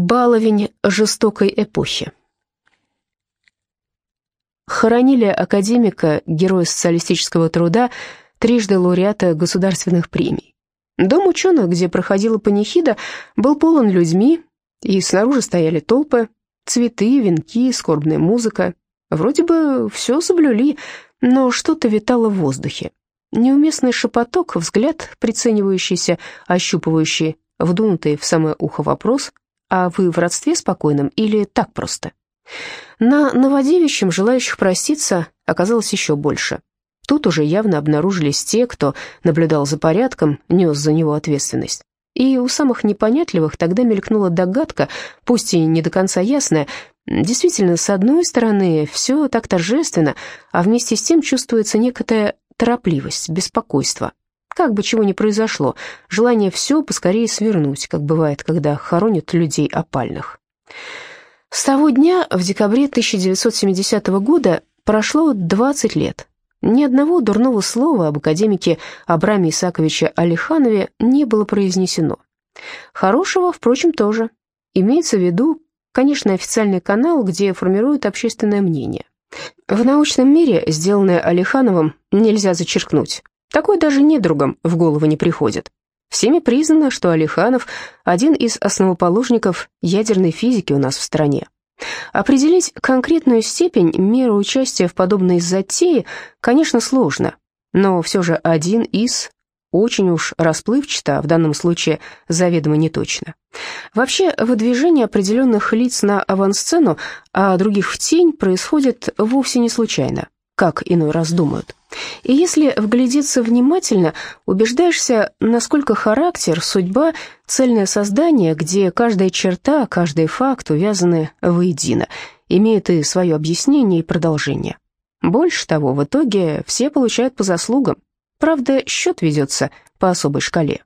Баловень жестокой эпохи. Хоронили академика, героя социалистического труда, трижды лауреата государственных премий. Дом ученых, где проходила панихида, был полон людьми, и снаружи стояли толпы, цветы, венки, скорбная музыка. Вроде бы все соблюли, но что-то витало в воздухе. Неуместный шепоток, взгляд, приценивающийся, ощупывающий, вдунутый в самое ухо вопрос, а вы в родстве спокойном или так просто? На Новодевичьем желающих проститься оказалось еще больше. Тут уже явно обнаружились те, кто наблюдал за порядком, нес за него ответственность. И у самых непонятливых тогда мелькнула догадка, пусть и не до конца ясная, действительно, с одной стороны, все так торжественно, а вместе с тем чувствуется некая торопливость, беспокойство. Как бы чего ни произошло, желание все поскорее свернуть, как бывает, когда хоронят людей опальных. С того дня, в декабре 1970 года, прошло 20 лет. Ни одного дурного слова об академике Абраме Исаковиче Алиханове не было произнесено. Хорошего, впрочем, тоже. Имеется в виду, конечно, официальный канал, где формируют общественное мнение. В научном мире, сделанное Алихановым, нельзя зачеркнуть. Такой даже недругам в голову не приходит. Всеми признано, что Алиханов – один из основоположников ядерной физики у нас в стране. Определить конкретную степень меры участия в подобной затее, конечно, сложно, но все же один из очень уж расплывчато, в данном случае заведомо неточно. Вообще, выдвижение определенных лиц на авансцену, а других в тень, происходит вовсе не случайно, как иной раз думают. И если вглядеться внимательно, убеждаешься, насколько характер, судьба, цельное создание, где каждая черта, каждый факт увязаны воедино, имеет и свое объяснение и продолжение. Больше того, в итоге все получают по заслугам. Правда, счет ведется по особой шкале.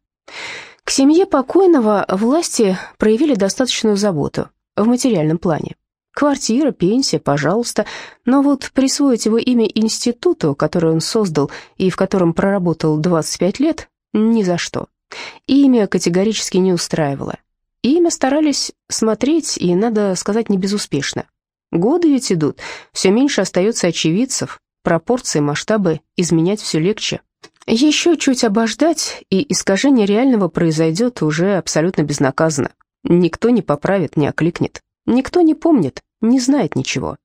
К семье покойного власти проявили достаточную заботу в материальном плане. Квартира, пенсия, пожалуйста. Но вот присвоить его имя институту, который он создал и в котором проработал 25 лет, ни за что. Имя категорически не устраивало. Имя старались смотреть, и, надо сказать, не безуспешно. Годы ведь идут, все меньше остается очевидцев, пропорции, масштабы изменять все легче. Еще чуть обождать, и искажение реального произойдет уже абсолютно безнаказанно. Никто не поправит, не окликнет. Никто не помнит, не знает ничего.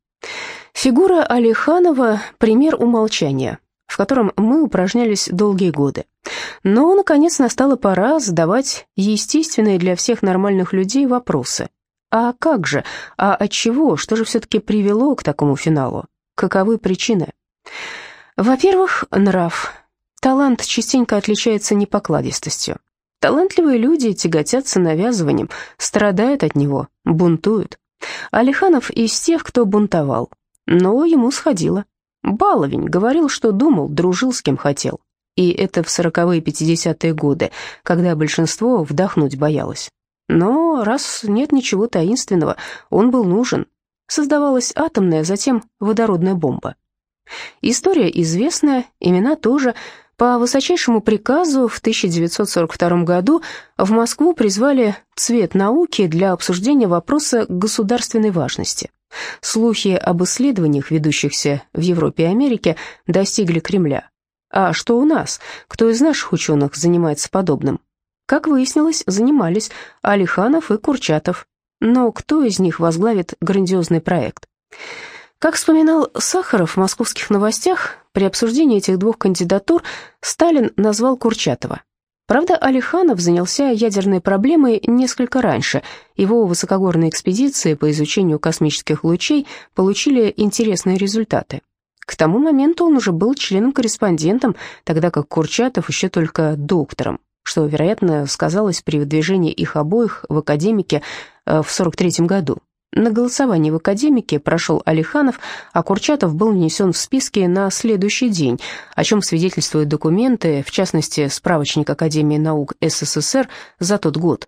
Фигура Алиханова – пример умолчания, в котором мы упражнялись долгие годы. Но, наконец, настала пора задавать естественные для всех нормальных людей вопросы. А как же? А от чего? Что же все-таки привело к такому финалу? Каковы причины? Во-первых, нрав. Талант частенько отличается непокладистостью. Талантливые люди тяготятся навязыванием, страдают от него, бунтуют. Алиханов из тех, кто бунтовал, но ему сходило. Баловень говорил, что думал, дружил с кем хотел. И это в сороковые пятидесятые годы, когда большинство вдохнуть боялось. Но раз нет ничего таинственного, он был нужен. Создавалась атомная, затем водородная бомба. История известная, имена тоже, по высочайшему приказу в 1942 году в Москву призвали цвет науки для обсуждения вопроса государственной важности. Слухи об исследованиях, ведущихся в Европе и Америке, достигли Кремля. А что у нас? Кто из наших ученых занимается подобным? Как выяснилось, занимались Алиханов и Курчатов. Но кто из них возглавит грандиозный проект? Как вспоминал Сахаров в «Московских новостях», при обсуждении этих двух кандидатур Сталин назвал Курчатова. Правда, Алиханов занялся ядерной проблемой несколько раньше. Его высокогорные экспедиции по изучению космических лучей получили интересные результаты. К тому моменту он уже был членом-корреспондентом, тогда как Курчатов еще только доктором, что, вероятно, сказалось при выдвижении их обоих в академике э, в 1943 году. На голосовании в Академике прошел Алиханов, а Курчатов был внесен в списки на следующий день, о чем свидетельствуют документы, в частности, справочник Академии наук СССР за тот год.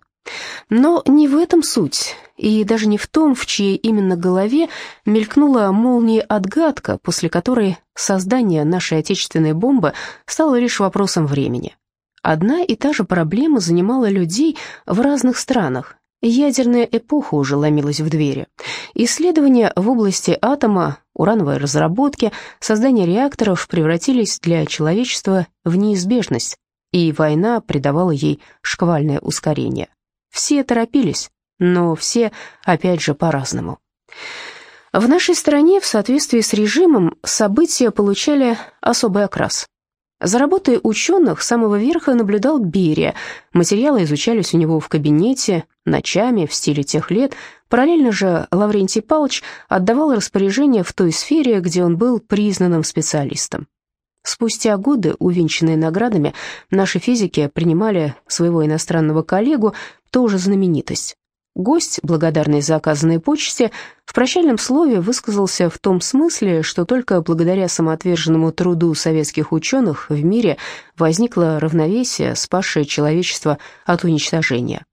Но не в этом суть, и даже не в том, в чьей именно голове мелькнула молния отгадка, после которой создание нашей отечественной бомбы стало лишь вопросом времени. Одна и та же проблема занимала людей в разных странах, Ядерная эпоха уже ломилась в двери. Исследования в области атома, урановой разработки, создание реакторов превратились для человечества в неизбежность, и война придавала ей шквальное ускорение. Все торопились, но все, опять же, по-разному. В нашей стране в соответствии с режимом события получали особый окрас. За работой ученых самого верха наблюдал Берия. Материалы изучались у него в кабинете, ночами, в стиле тех лет. Параллельно же Лаврентий Павлович отдавал распоряжение в той сфере, где он был признанным специалистом. Спустя годы, увенчанные наградами, наши физики принимали своего иностранного коллегу, тоже знаменитость. Гость, благодарный за оказанные почести, в прощальном слове высказался в том смысле, что только благодаря самоотверженному труду советских ученых в мире возникло равновесие, спасшее человечество от уничтожения.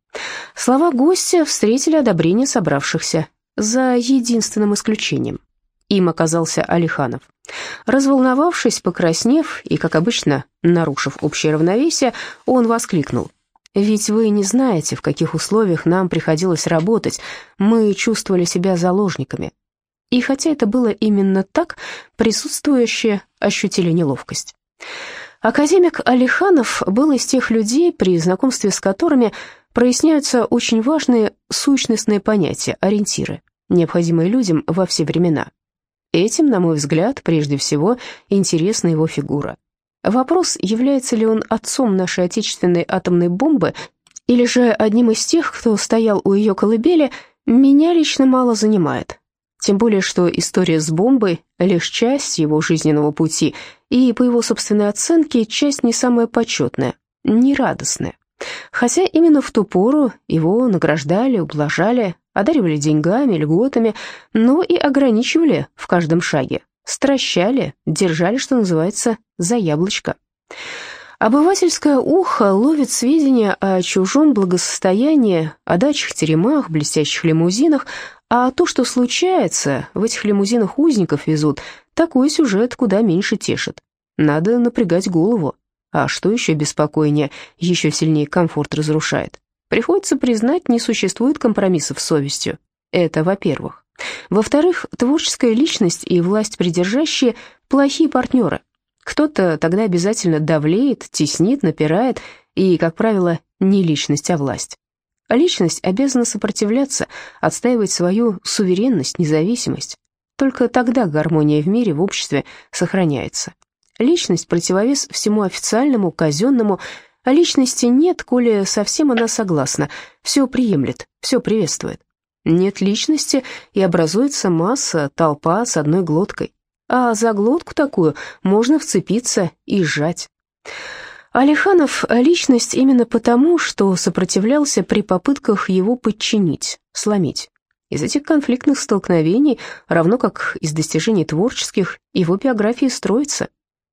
Слова гостя встретили одобрение собравшихся, за единственным исключением. Им оказался Алиханов. Разволновавшись, покраснев и, как обычно, нарушив общее равновесие, он воскликнул. Ведь вы не знаете, в каких условиях нам приходилось работать. Мы чувствовали себя заложниками. И хотя это было именно так, присутствующие ощутили неловкость. Академик Алиханов был из тех людей, при знакомстве с которыми проясняются очень важные сущностные понятия, ориентиры, необходимые людям во все времена. Этим, на мой взгляд, прежде всего интересна его фигура. Вопрос, является ли он отцом нашей отечественной атомной бомбы или же одним из тех, кто стоял у ее колыбели, меня лично мало занимает. Тем более, что история с бомбой — лишь часть его жизненного пути, и, по его собственной оценке, часть не самая почетная, не радостная. Хотя именно в ту пору его награждали, ублажали, одаривали деньгами, льготами, но и ограничивали в каждом шаге, стращали, держали, что называется, за яблочко. Обывательское ухо ловит сведения о чужом благосостоянии, о дачах, теремах, блестящих лимузинах, а то, что случается, в этих лимузинах узников везут, такой сюжет куда меньше тешит. Надо напрягать голову. А что еще беспокойнее, еще сильнее комфорт разрушает. Приходится признать, не существует компромиссов с совестью. Это во-первых. Во-вторых, творческая личность и власть придержащие – плохие партнеры. Кто-то тогда обязательно давлеет, теснит, напирает, и, как правило, не личность, а власть. А личность обязана сопротивляться, отстаивать свою суверенность, независимость. Только тогда гармония в мире, в обществе сохраняется. Личность – противовес всему официальному, казенному, а личности нет, коли совсем она согласна, все приемлет, все приветствует. Нет личности, и образуется масса, толпа с одной глоткой. А за глотку такую можно вцепиться и сжать. Алиханов – личность именно потому, что сопротивлялся при попытках его подчинить, сломить. Из этих конфликтных столкновений, равно как из достижений творческих, его биография строится.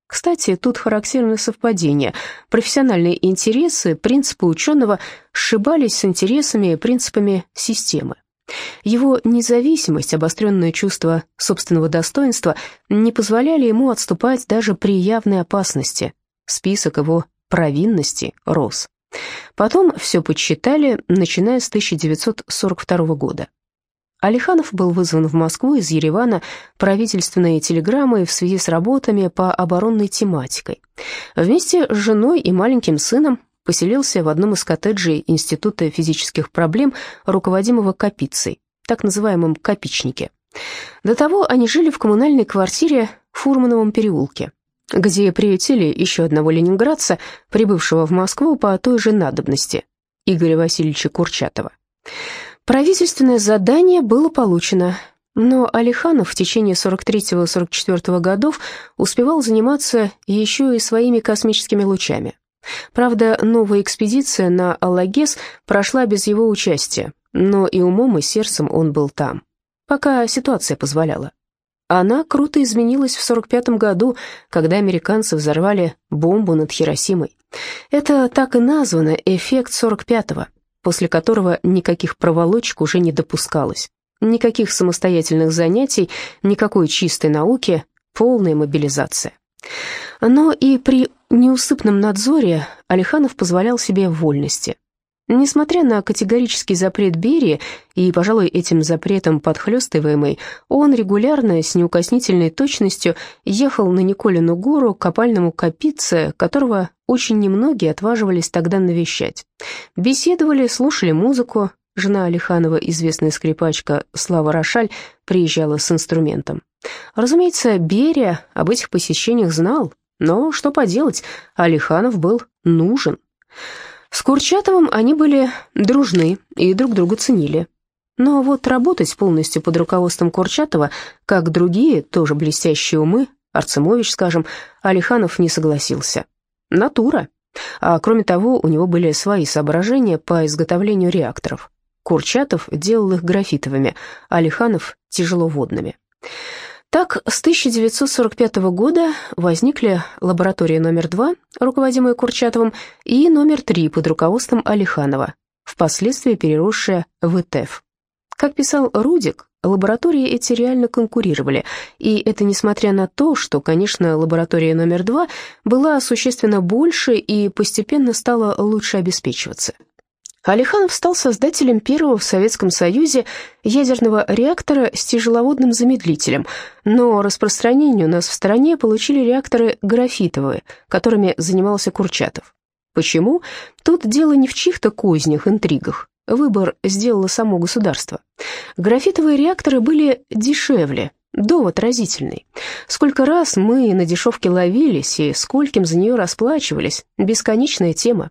Кстати, тут характерное совпадение. Профессиональные интересы, принципы ученого сшибались с интересами и принципами системы. Его независимость, обостренное чувство собственного достоинства не позволяли ему отступать даже при явной опасности. Список его провинностей рос. Потом все подсчитали, начиная с 1942 года. Алиханов был вызван в Москву из Еревана правительственной телеграммой в связи с работами по оборонной тематикой. Вместе с женой и маленьким сыном поселился в одном из коттеджей Института физических проблем, руководимого Капицей, так называемом Капичнике. До того они жили в коммунальной квартире в Фурмановом переулке, где приютили еще одного ленинградца, прибывшего в Москву по той же надобности, Игоря Васильевича Курчатова. Правительственное задание было получено, но Алиханов в течение 43-44 годов успевал заниматься еще и своими космическими лучами. Правда, новая экспедиция на Аллагес прошла без его участия, но и умом, и сердцем он был там, пока ситуация позволяла. Она круто изменилась в 45 году, когда американцы взорвали бомбу над Хиросимой. Это так и названо «эффект 45-го», после которого никаких проволочек уже не допускалось. Никаких самостоятельных занятий, никакой чистой науки, полная мобилизация. Но и при неусыпном надзоре Алиханов позволял себе вольности. Несмотря на категорический запрет Берии, и, пожалуй, этим запретом подхлёстываемый, он регулярно, с неукоснительной точностью, ехал на Николину гору к опальному капице, которого очень немногие отваживались тогда навещать. Беседовали, слушали музыку. Жена Алиханова, известная скрипачка Слава Рошаль, приезжала с инструментом. Разумеется, Берия об этих посещениях знал, но что поделать, Алиханов был нужен. С Курчатовым они были дружны и друг друга ценили. Но вот работать полностью под руководством Курчатова, как другие, тоже блестящие умы, Арцемович, скажем, Алиханов не согласился. Натура. А кроме того, у него были свои соображения по изготовлению реакторов. Курчатов делал их графитовыми, Алиханов – тяжеловодными. Так, с 1945 года возникли лаборатория номер 2, руководимая Курчатовым, и номер 3 под руководством Алиханова, впоследствии переросшая в ИТЭФ. Как писал Рудик, лаборатории эти реально конкурировали, и это несмотря на то, что, конечно, лаборатория номер 2 была существенно больше и постепенно стала лучше обеспечиваться. Алиханов стал создателем первого в Советском Союзе ядерного реактора с тяжеловодным замедлителем, но распространение у нас в стране получили реакторы графитовые, которыми занимался Курчатов. Почему? Тут дело не в чьих-то кознях, интригах. Выбор сделало само государство. Графитовые реакторы были дешевле, Довод разительный. Сколько раз мы на дешевке ловились и скольким за нее расплачивались. Бесконечная тема.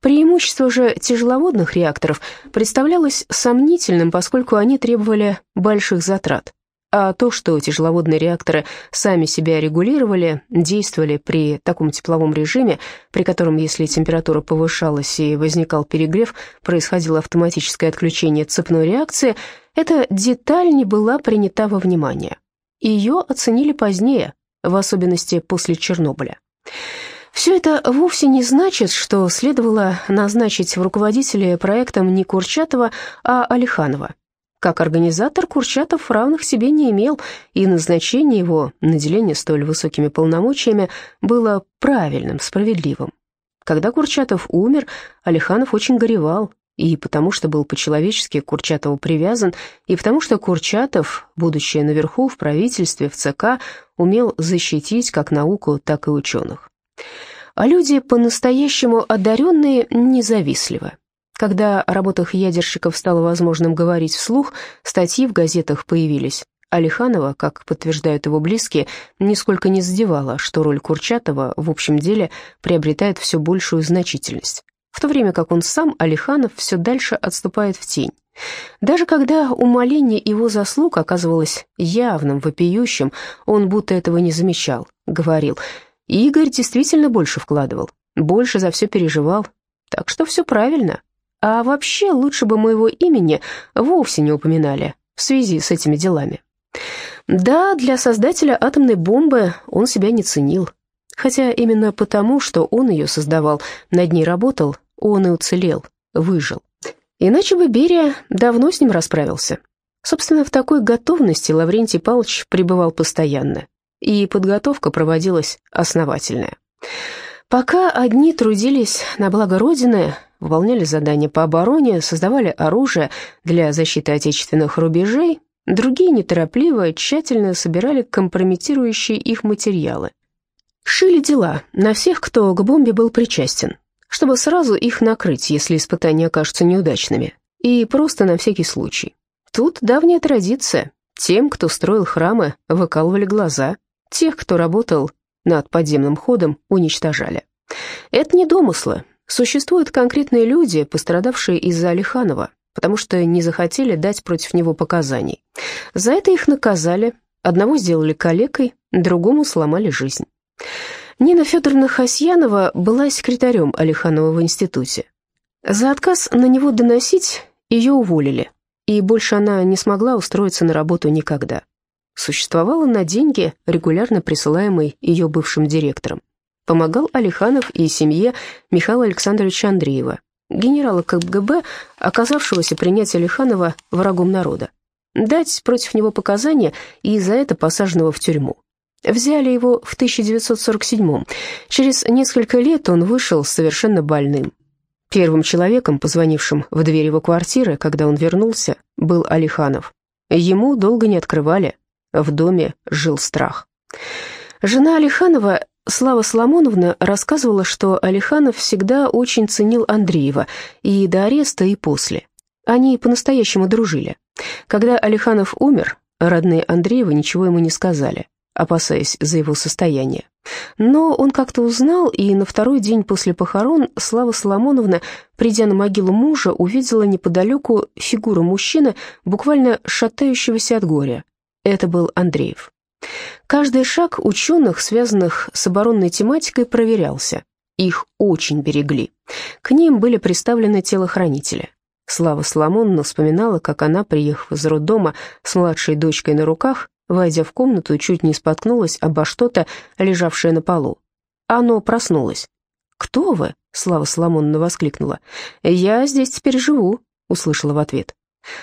Преимущество же тяжеловодных реакторов представлялось сомнительным, поскольку они требовали больших затрат. А то, что тяжеловодные реакторы сами себя регулировали, действовали при таком тепловом режиме, при котором, если температура повышалась и возникал перегрев, происходило автоматическое отключение цепной реакции, эта деталь не была принята во внимание. Ее оценили позднее, в особенности после Чернобыля. Все это вовсе не значит, что следовало назначить в руководителе проектом не Курчатова, а Алиханова. Как организатор Курчатов равных себе не имел, и назначение его, наделение столь высокими полномочиями, было правильным, справедливым. Когда Курчатов умер, Алиханов очень горевал, и потому что был по-человечески к Курчатову привязан, и потому что Курчатов, будучи наверху в правительстве, в ЦК, умел защитить как науку, так и ученых. А люди по-настоящему одаренные независливы. Когда о работах ядерщиков стало возможным говорить вслух, статьи в газетах появились. Алиханова, как подтверждают его близкие, нисколько не задевала, что роль Курчатова в общем деле приобретает все большую значительность, в то время как он сам, Алиханов, все дальше отступает в тень. Даже когда умоление его заслуг оказывалось явным, вопиющим, он будто этого не замечал, говорил, Игорь действительно больше вкладывал, больше за все переживал, так что все правильно. А вообще лучше бы моего имени вовсе не упоминали в связи с этими делами. Да, для создателя атомной бомбы он себя не ценил. Хотя именно потому, что он ее создавал, над ней работал, он и уцелел, выжил. Иначе бы Берия давно с ним расправился. Собственно, в такой готовности Лаврентий Павлович пребывал постоянно, и подготовка проводилась основательная. Пока одни трудились на благо Родины, выполняли задания по обороне, создавали оружие для защиты отечественных рубежей, другие неторопливо, тщательно собирали компрометирующие их материалы. Шили дела на всех, кто к бомбе был причастен, чтобы сразу их накрыть, если испытания окажутся неудачными, и просто на всякий случай. Тут давняя традиция. Тем, кто строил храмы, выкалывали глаза, тех, кто работал над подземным ходом, уничтожали. Это не домыслы, Существуют конкретные люди, пострадавшие из-за Алиханова, потому что не захотели дать против него показаний. За это их наказали, одного сделали калекой, другому сломали жизнь. Нина Федоровна Хасьянова была секретарем Алиханова в институте. За отказ на него доносить ее уволили, и больше она не смогла устроиться на работу никогда. Существовала на деньги, регулярно присылаемые ее бывшим директором помогал Алиханов и семье Михаила Александровича Андреева, генерала КГБ, оказавшегося принять Алиханова врагом народа, дать против него показания и за это посаженного в тюрьму. Взяли его в 1947 -м. Через несколько лет он вышел совершенно больным. Первым человеком, позвонившим в дверь его квартиры, когда он вернулся, был Алиханов. Ему долго не открывали, в доме жил страх. Жена Алиханова, Слава Соломоновна, рассказывала, что Алиханов всегда очень ценил Андреева и до ареста, и после. Они по-настоящему дружили. Когда Алиханов умер, родные Андреева ничего ему не сказали, опасаясь за его состояние. Но он как-то узнал, и на второй день после похорон Слава Соломоновна, придя на могилу мужа, увидела неподалеку фигуру мужчины, буквально шатающегося от горя. Это был Андреев. Каждый шаг ученых, связанных с оборонной тематикой, проверялся. Их очень берегли. К ним были представлены телохранители. Слава Соломоновна вспоминала, как она, приехав из роддома с младшей дочкой на руках, войдя в комнату, чуть не споткнулась обо что-то, лежавшее на полу. Оно проснулось. «Кто вы?» — Слава Соломоновна воскликнула. «Я здесь теперь живу», — услышала в ответ.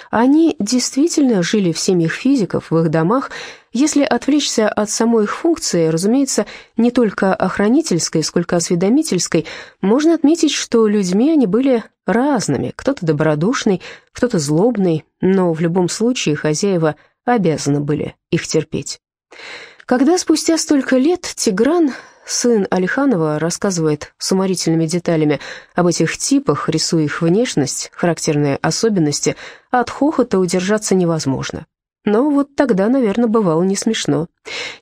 Они действительно жили в семьях физиков, в их домах. Если отвлечься от самой их функции, разумеется, не только охранительской, сколько осведомительской, можно отметить, что людьми они были разными. Кто-то добродушный, кто-то злобный, но в любом случае хозяева обязаны были их терпеть. Когда спустя столько лет Тигран Сын Алиханова рассказывает с уморительными деталями об этих типах, рисуя их внешность, характерные особенности, от хохота удержаться невозможно. Но вот тогда, наверное, бывало не смешно.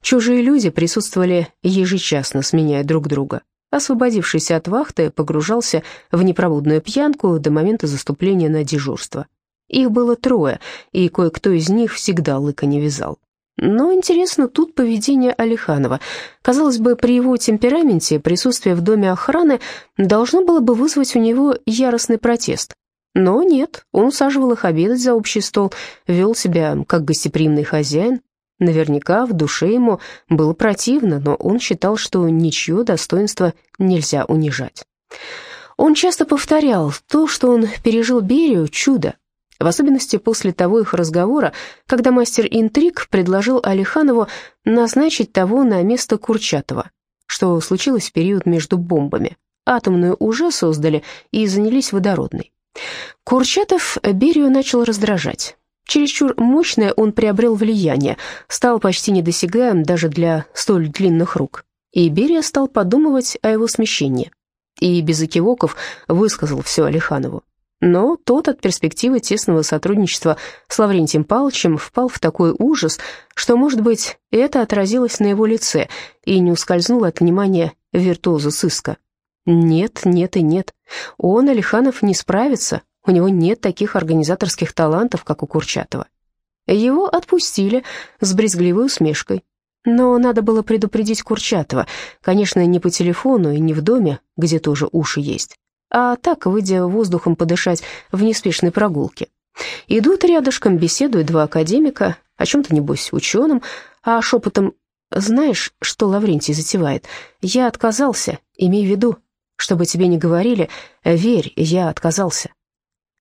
Чужие люди присутствовали ежечасно, сменяя друг друга. Освободившись от вахты, погружался в непробудную пьянку до момента заступления на дежурство. Их было трое, и кое-кто из них всегда лыка не вязал. Но интересно тут поведение Алиханова. Казалось бы, при его темпераменте присутствие в доме охраны должно было бы вызвать у него яростный протест. Но нет, он усаживал их обедать за общий стол, вел себя как гостеприимный хозяин. Наверняка в душе ему было противно, но он считал, что ничье достоинство нельзя унижать. Он часто повторял, то, что он пережил Берию, чудо, в особенности после того их разговора, когда мастер интриг предложил Алиханову назначить того на место Курчатова, что случилось в период между бомбами. Атомную уже создали и занялись водородной. Курчатов Берию начал раздражать. Чересчур мощное он приобрел влияние, стал почти недосягаем даже для столь длинных рук. И Берия стал подумывать о его смещении. И без экивоков высказал все Алиханову. Но тот от перспективы тесного сотрудничества с Лаврентием Павловичем впал в такой ужас, что, может быть, это отразилось на его лице и не ускользнуло от внимания виртуоза сыска. Нет, нет и нет. Он, Алиханов, не справится, у него нет таких организаторских талантов, как у Курчатова. Его отпустили с брезгливой усмешкой. Но надо было предупредить Курчатова, конечно, не по телефону и не в доме, где тоже уши есть а так, выйдя воздухом подышать в неспешной прогулке. Идут рядышком, беседуют два академика, о чем-то, небось, ученым, а шепотом «Знаешь, что Лаврентий затевает? Я отказался, имей в виду. Чтобы тебе не говорили, верь, я отказался».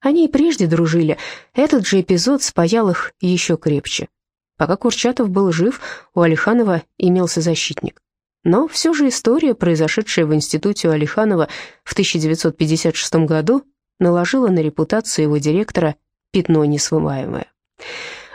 Они и прежде дружили, этот же эпизод спаял их еще крепче. Пока Курчатов был жив, у Алиханова имелся защитник. Но все же история, произошедшая в институте у Алиханова в 1956 году, наложила на репутацию его директора пятно несвымаемое.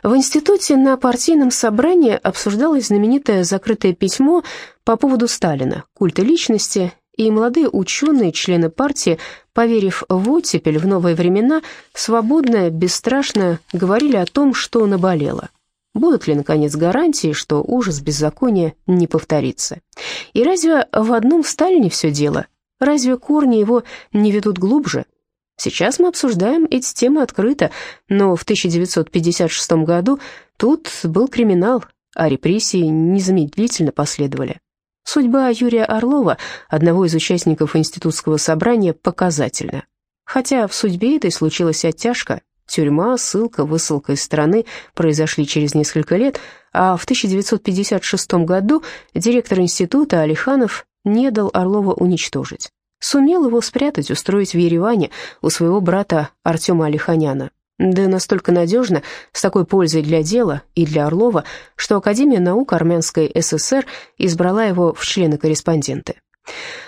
В институте на партийном собрании обсуждалось знаменитое закрытое письмо по поводу Сталина, культа личности, и молодые ученые, члены партии, поверив в оттепель в новые времена, свободно, бесстрашно говорили о том, что наболело – Будут ли, наконец, гарантии, что ужас беззакония не повторится? И разве в одном Сталине все дело? Разве корни его не ведут глубже? Сейчас мы обсуждаем эти темы открыто, но в 1956 году тут был криминал, а репрессии незамедлительно последовали. Судьба Юрия Орлова, одного из участников институтского собрания, показательна. Хотя в судьбе этой случилась оттяжка, Тюрьма, ссылка, высылка из страны произошли через несколько лет, а в 1956 году директор института Алиханов не дал Орлова уничтожить. Сумел его спрятать, устроить в Ереване у своего брата Артема Алиханяна. Да настолько надежно, с такой пользой для дела и для Орлова, что Академия наук Армянской ССР избрала его в члены-корреспонденты.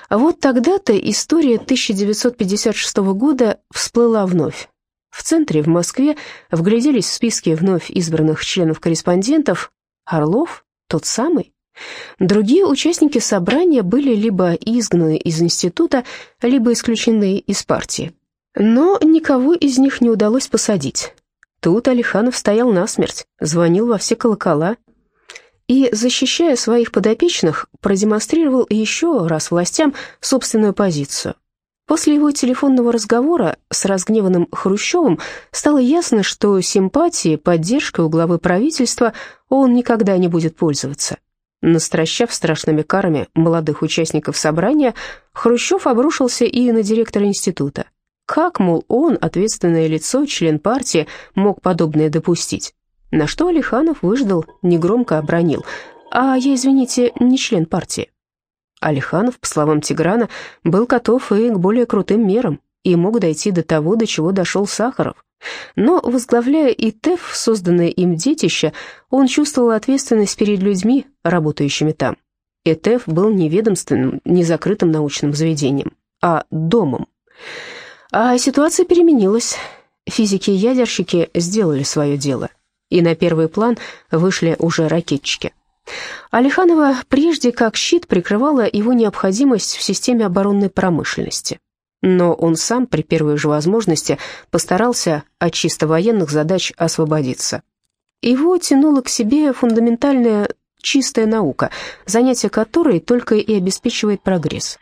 Вот тогда-то история 1956 года всплыла вновь. В центре, в Москве, вгляделись в списки вновь избранных членов-корреспондентов. Орлов? Тот самый? Другие участники собрания были либо изгнаны из института, либо исключены из партии. Но никого из них не удалось посадить. Тут Алиханов стоял насмерть, звонил во все колокола и, защищая своих подопечных, продемонстрировал еще раз властям собственную позицию. После его телефонного разговора с разгневанным Хрущевым стало ясно, что симпатией, поддержкой у главы правительства он никогда не будет пользоваться. Настращав страшными карами молодых участников собрания, Хрущев обрушился и на директора института. Как, мол, он, ответственное лицо, член партии, мог подобное допустить? На что Алиханов выждал, негромко обронил. «А я, извините, не член партии». Алиханов, по словам Тиграна, был готов и к более крутым мерам, и мог дойти до того, до чего дошел Сахаров. Но, возглавляя ИТЭФ, созданное им детище, он чувствовал ответственность перед людьми, работающими там. ИТЭФ был не ведомственным, не закрытым научным заведением, а домом. А ситуация переменилась. Физики и ядерщики сделали свое дело, и на первый план вышли уже ракетчики. Алиханова прежде как щит прикрывала его необходимость в системе оборонной промышленности но он сам при первой же возможности постарался от чисто военных задач освободиться. Его тянула к себе фундаментальная чистая наука, занятие которой только и обеспечивает прогресс.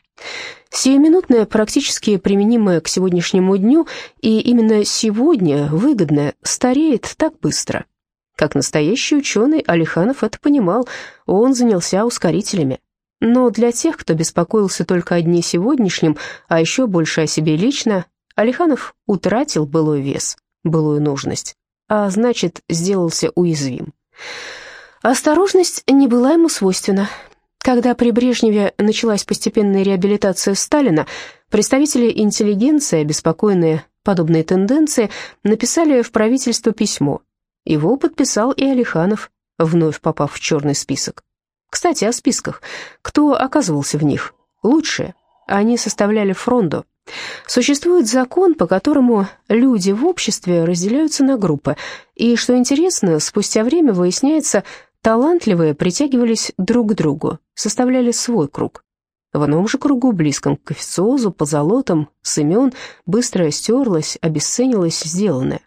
Сиюминутное, практически применимое к сегодняшнему дню, и именно сегодня выгодное, стареет так быстро. Как настоящий ученый, Алиханов это понимал, он занялся ускорителями. Но для тех, кто беспокоился только о дне сегодняшнем, а еще больше о себе лично, Алиханов утратил былой вес, былую нужность, а значит, сделался уязвим. Осторожность не была ему свойственна. Когда при Брежневе началась постепенная реабилитация Сталина, представители интеллигенции, обеспокоенные подобной тенденцией, написали в правительство письмо. Его подписал и Алиханов, вновь попав в черный список. Кстати, о списках. Кто оказывался в них? Лучшие. Они составляли фронду. Существует закон, по которому люди в обществе разделяются на группы. И, что интересно, спустя время выясняется, талантливые притягивались друг к другу, составляли свой круг. В ином же кругу, близком к официозу, позолотам, с имен, быстро стерлось, обесценилось сделанное.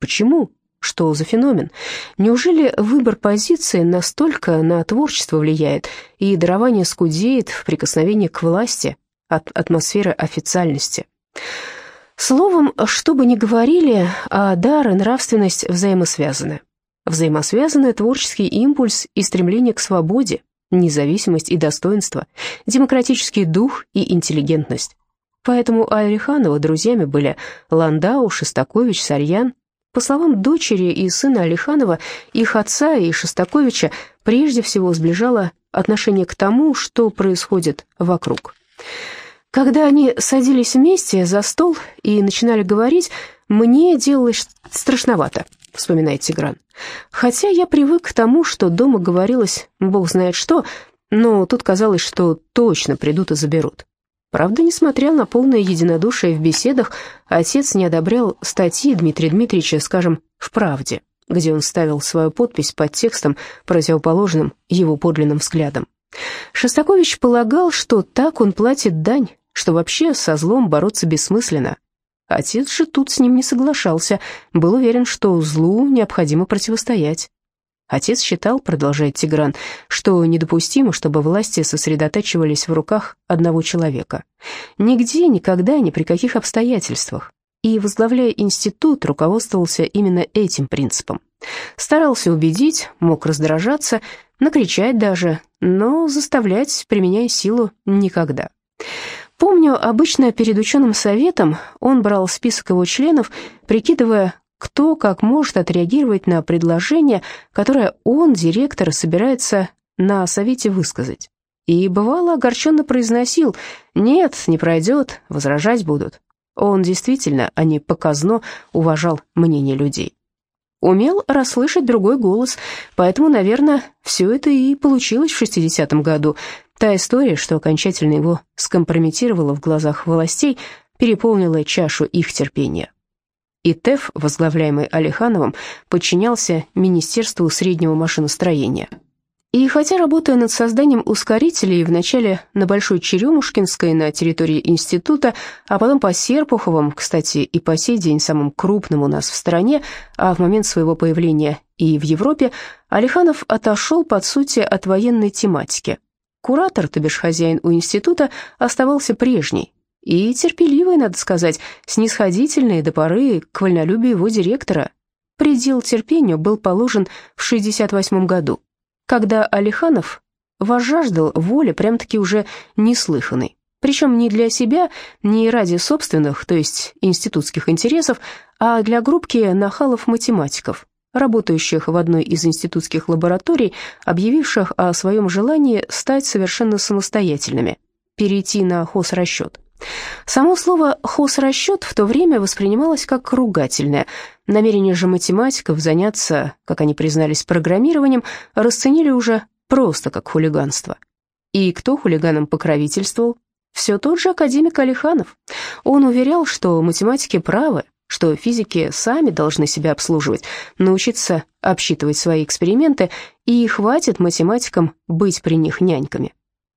Почему? Что за феномен? Неужели выбор позиции настолько на творчество влияет, и дарование скудеет в прикосновении к власти от атмосферы официальности? Словом, что бы ни говорили, а дар и нравственность взаимосвязаны. Взаимосвязаны творческий импульс и стремление к свободе, независимость и достоинство, демократический дух и интеллигентность. Поэтому Айриханова друзьями были Ландау, Шестакович, Сарьян, по словам дочери и сына Алиханова, их отца и Шостаковича прежде всего сближало отношение к тому, что происходит вокруг. Когда они садились вместе за стол и начинали говорить, мне делалось страшновато, вспоминает Тигран. Хотя я привык к тому, что дома говорилось бог знает что, но тут казалось, что точно придут и заберут. Правда, несмотря на полное единодушие в беседах, отец не одобрял статьи Дмитрия Дмитриевича, скажем, в «Правде», где он ставил свою подпись под текстом, противоположным его подлинным взглядам. Шостакович полагал, что так он платит дань, что вообще со злом бороться бессмысленно. Отец же тут с ним не соглашался, был уверен, что злу необходимо противостоять. Отец считал, продолжает Тигран, что недопустимо, чтобы власти сосредотачивались в руках одного человека. Нигде, никогда, ни при каких обстоятельствах. И, возглавляя институт, руководствовался именно этим принципом. Старался убедить, мог раздражаться, накричать даже, но заставлять, применяя силу, никогда. Помню, обычно перед ученым советом он брал список его членов, прикидывая, кто как может отреагировать на предложение, которое он, директор, собирается на совете высказать. И бывало огорченно произносил «нет, не пройдет, возражать будут». Он действительно, а не показно, уважал мнение людей. умел расслышать другой голос, поэтому, наверное, все это и получилось в 60-м году. Та история, что окончательно его скомпрометировала в глазах властей, переполнила чашу их терпения. И ТЭФ, возглавляемый Алихановым, подчинялся Министерству среднего машиностроения – и хотя, работая над созданием ускорителей вначале на Большой Черемушкинской на территории института, а потом по Серпуховым, кстати, и по сей день самым крупным у нас в стране, а в момент своего появления и в Европе, Алиханов отошел, под сути, от военной тематики. Куратор, то бишь хозяин у института, оставался прежний, и терпеливый, надо сказать, снисходительный до поры к вольнолюбию его директора. Предел терпению был положен в 68 году когда Алиханов возжаждал воли прям-таки уже неслыханной. Причем не для себя, не ради собственных, то есть институтских интересов, а для группки нахалов-математиков, работающих в одной из институтских лабораторий, объявивших о своем желании стать совершенно самостоятельными, перейти на хозрасчет. Само слово «хозрасчет» в то время воспринималось как ругательное. Намерение же математиков заняться, как они признались, программированием, расценили уже просто как хулиганство. И кто хулиганам покровительствовал? Все тот же академик Алиханов. Он уверял, что математики правы, что физики сами должны себя обслуживать, научиться обсчитывать свои эксперименты, и хватит математикам быть при них няньками.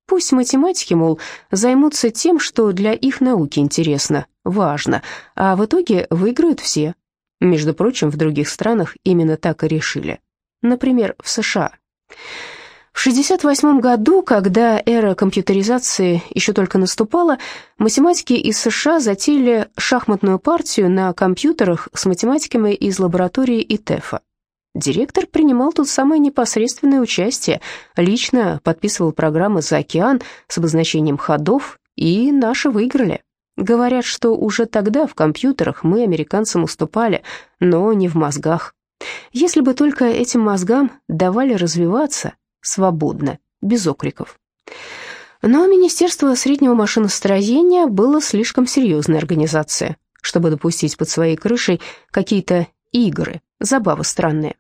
Пусть математики, мол, займутся тем, что для их науки интересно, важно, а в итоге выиграют все. Между прочим, в других странах именно так и решили. Например, в США. В 1968 году, когда эра компьютеризации еще только наступала, математики из США затеяли шахматную партию на компьютерах с математиками из лаборатории ИТЭФа. Директор принимал тут самое непосредственное участие, лично подписывал программы за океан с обозначением ходов, и наши выиграли. Говорят, что уже тогда в компьютерах мы американцам уступали, но не в мозгах. Если бы только этим мозгам давали развиваться свободно, без окриков. Но Министерство среднего машиностроения было слишком серьезной организацией, чтобы допустить под своей крышей какие-то игры, забавы странные.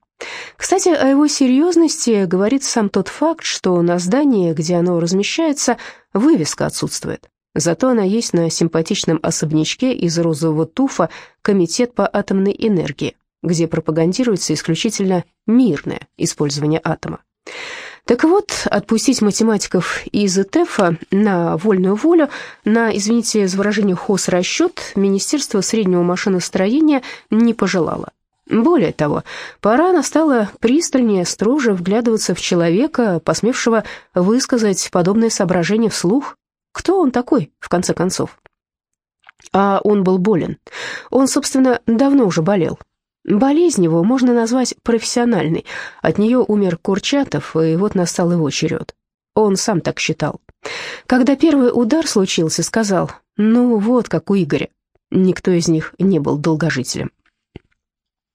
Кстати, о его серьезности говорит сам тот факт, что на здании, где оно размещается, вывеска отсутствует. Зато она есть на симпатичном особнячке из розового туфа «Комитет по атомной энергии», где пропагандируется исключительно мирное использование атома. Так вот, отпустить математиков из ИТЭФа на вольную волю, на, извините за выражение, хозрасчет, Министерство среднего машиностроения не пожелало. Более того, пора настало пристальнее, строже вглядываться в человека, посмевшего высказать подобное соображение вслух. Кто он такой, в конце концов? А он был болен. Он, собственно, давно уже болел. Болезнь его можно назвать профессиональной. От нее умер Курчатов, и вот настал его черед. Он сам так считал. Когда первый удар случился, сказал, ну вот как у Игоря. Никто из них не был долгожителем.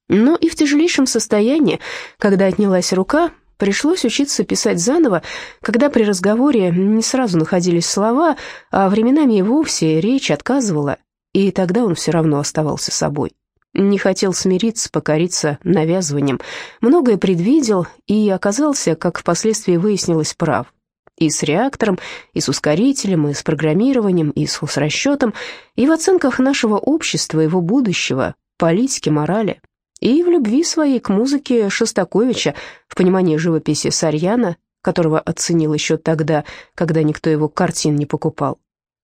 Но и в тяжелейшем состоянии, когда отнялась рука, пришлось учиться писать заново, когда при разговоре не сразу находились слова, а временами и вовсе речь отказывала, и тогда он все равно оставался собой. Не хотел смириться, покориться навязыванием, многое предвидел и оказался, как впоследствии выяснилось, прав. И с реактором, и с ускорителем, и с программированием, и с хозрасчетом, и в оценках нашего общества, его будущего, политики, морали, и в любви своей к музыке Шостаковича, в понимании живописи Сарьяна, которого оценил еще тогда, когда никто его картин не покупал.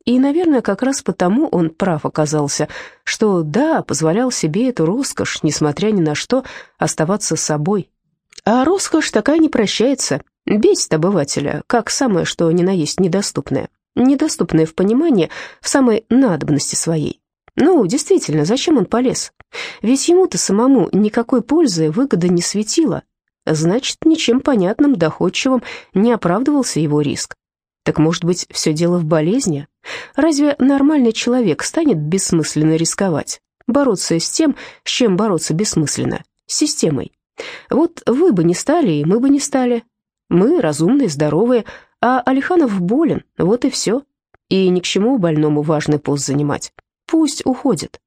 И, наверное, как раз потому он прав оказался, что, да, позволял себе эту роскошь, несмотря ни на что, оставаться собой. А роскошь такая не прощается, бесит обывателя, как самое, что ни на есть недоступное. Недоступное в понимании, в самой надобности своей. Ну, действительно, зачем он полез? Ведь ему-то самому никакой пользы и выгоды не светило. Значит, ничем понятным, доходчивым не оправдывался его риск. Так может быть, все дело в болезни? Разве нормальный человек станет бессмысленно рисковать? Бороться с тем, с чем бороться бессмысленно? С системой. Вот вы бы не стали, и мы бы не стали. Мы разумные, здоровые, а Алиханов болен, вот и все. И ни к чему больному важный пост занимать. Пусть уходит.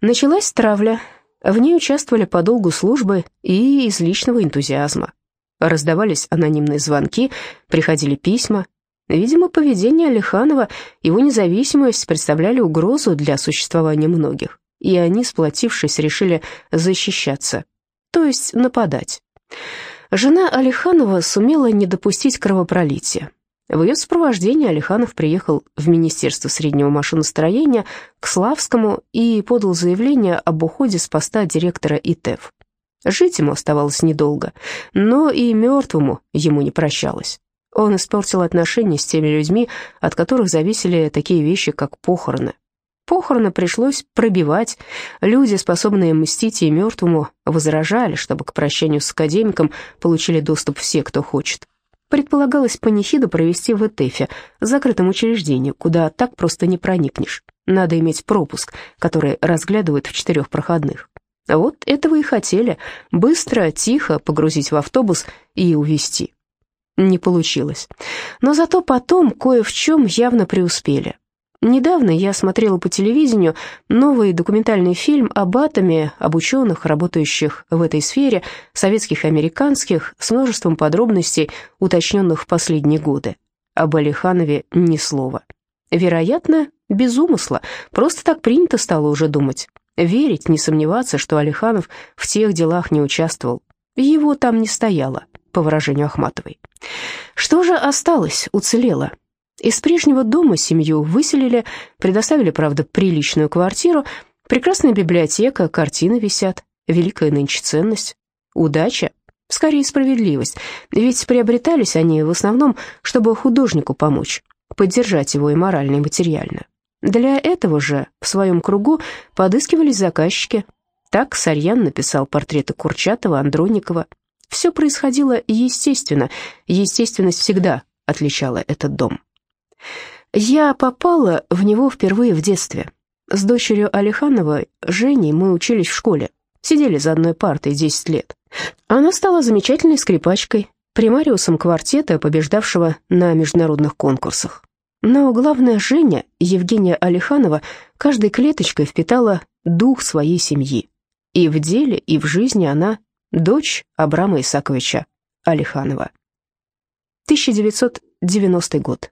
Началась травля. В ней участвовали по долгу службы и из личного энтузиазма. Раздавались анонимные звонки, приходили письма. Видимо, поведение Алиханова, его независимость представляли угрозу для существования многих, и они, сплотившись, решили защищаться, то есть нападать. Жена Алиханова сумела не допустить кровопролития. В ее сопровождении Алиханов приехал в Министерство среднего машиностроения к Славскому и подал заявление об уходе с поста директора ИТЭФ. Жить ему оставалось недолго, но и мертвому ему не прощалось. Он испортил отношения с теми людьми, от которых зависели такие вещи, как похороны. Похороны пришлось пробивать. Люди, способные мстить и мертвому, возражали, чтобы к прощанию с академиком получили доступ все, кто хочет. Предполагалось панихиду провести в Этефе, закрытом учреждении, куда так просто не проникнешь. Надо иметь пропуск, который разглядывают в четырех проходных. Вот этого и хотели. Быстро, тихо погрузить в автобус и увезти. Не получилось. Но зато потом кое в чем явно преуспели. Недавно я смотрела по телевидению новый документальный фильм об атоме, об ученых, работающих в этой сфере, советских и американских, с множеством подробностей, уточненных в последние годы. Об Алиханове ни слова. Вероятно, без умысла, просто так принято стало уже думать. Верить, не сомневаться, что Алиханов в тех делах не участвовал. Его там не стояло, по выражению Ахматовой. Что же осталось, уцелело? Из прежнего дома семью выселили, предоставили, правда, приличную квартиру, прекрасная библиотека, картины висят, великая нынче ценность, удача, скорее справедливость, ведь приобретались они в основном, чтобы художнику помочь, поддержать его и морально, и материально. Для этого же в своем кругу подыскивались заказчики. Так Сарьян написал портреты Курчатова, Андроникова. Все происходило естественно, естественность всегда отличала этот дом. Я попала в него впервые в детстве. С дочерью Алиханова, Женей, мы учились в школе. Сидели за одной партой 10 лет. Она стала замечательной скрипачкой, примариусом квартета, побеждавшего на международных конкурсах. Но главное, Женя, Евгения Алиханова, каждой клеточкой впитала дух своей семьи. И в деле, и в жизни она дочь Абрама Исаковича Алиханова. 1990 год.